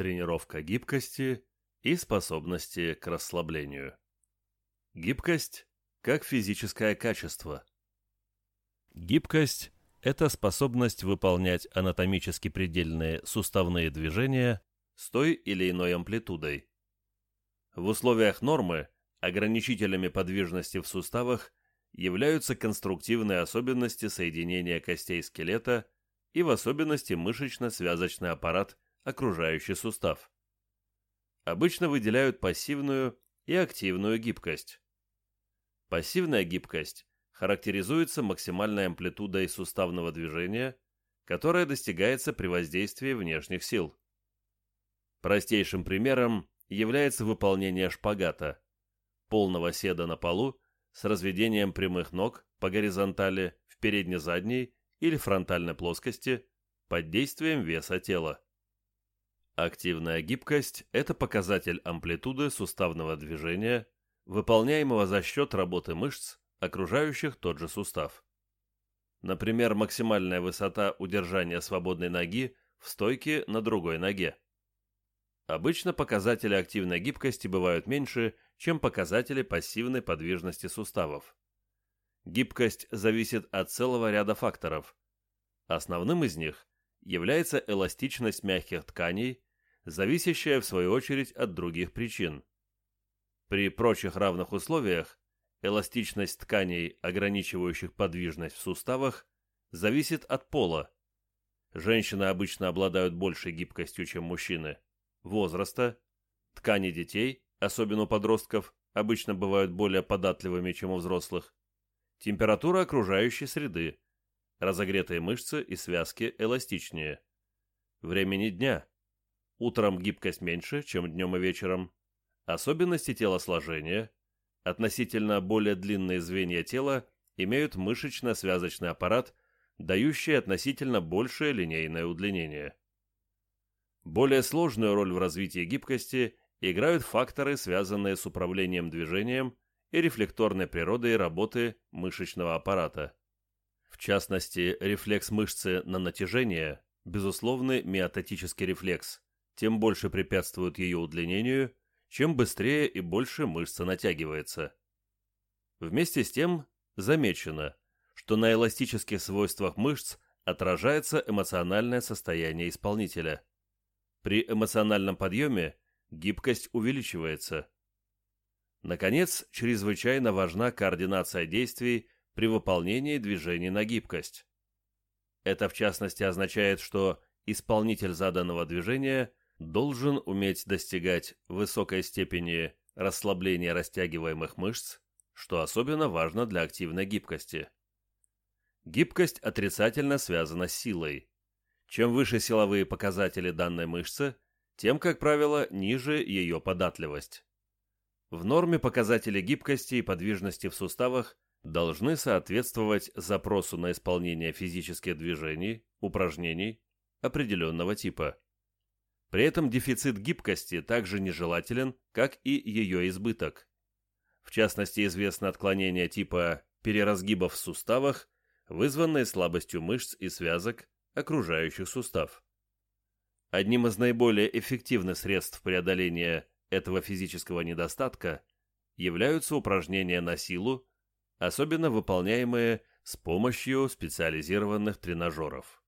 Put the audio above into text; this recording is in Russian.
тренировка гибкости и способности к расслаблению. Гибкость как физическое качество. Гибкость – это способность выполнять анатомически предельные суставные движения с той или иной амплитудой. В условиях нормы ограничителями подвижности в суставах являются конструктивные особенности соединения костей скелета и в особенности мышечно-связочный аппарат, окружающий сустав. Обычно выделяют пассивную и активную гибкость. Пассивная гибкость характеризуется максимальной амплитудой суставного движения, которая достигается при воздействии внешних сил. Простейшим примером является выполнение шпагата, полного седа на полу с разведением прямых ног по горизонтали в передне-задней или фронтальной плоскости под действием веса тела. Активная гибкость – это показатель амплитуды суставного движения – выполняемого за счет работы мышц, окружающих тот же сустав. Например, максимальная высота удержания свободной ноги в стойке на другой ноге. Обычно показатели активной гибкости бывают меньше, чем показатели пассивной подвижности суставов. Гибкость зависит от целого ряда факторов. Основным из них является эластичность мягких тканей, зависящая в свою очередь от других причин. При прочих равных условиях эластичность тканей, ограничивающих подвижность в суставах, зависит от пола. Женщины обычно обладают большей гибкостью, чем мужчины, возраста, ткани детей, особенно у подростков, обычно бывают более податливыми, чем у взрослых, температура окружающей среды, разогретые мышцы и связки эластичнее, времени дня. Утром гибкость меньше, чем днем и вечером, Особенности телосложения. Относительно более длинные звенья тела имеют мышечно-связочный аппарат, дающий относительно большее линейное удлинение. Более сложную роль в развитии гибкости играют факторы, связанные с управлением движением и рефлекторной природой работы мышечного аппарата. В частности, рефлекс мышцы на натяжение, безусловный миотатический рефлекс, тем больше препятствует ее удлинению, чем быстрее и больше мышца натягивается. Вместе с тем замечено, что на эластических свойствах мышц отражается эмоциональное состояние исполнителя. При эмоциональном подъеме гибкость увеличивается. Наконец, чрезвычайно важна координация действий при выполнении движений на гибкость. Это в частности означает, что исполнитель заданного движения должен уметь достигать высокой степени расслабления растягиваемых мышц, что особенно важно для активной гибкости. Гибкость отрицательно связана с силой. Чем выше силовые показатели данной мышцы, тем, как правило, ниже ее податливость. В норме показатели гибкости и подвижности в суставах должны соответствовать запросу на исполнение физических движений, упражнений определенного типа. При этом дефицит гибкости также нежелателен, как и ее избыток. В частности, известно отклонение типа переразгибов в суставах, вызванные слабостью мышц и связок, окружающих сустав. Одним из наиболее эффективных средств преодоления этого физического недостатка являются упражнения на силу, особенно выполняемые с помощью специализированных тренажеров.